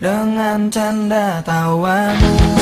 dengan canda tawamu.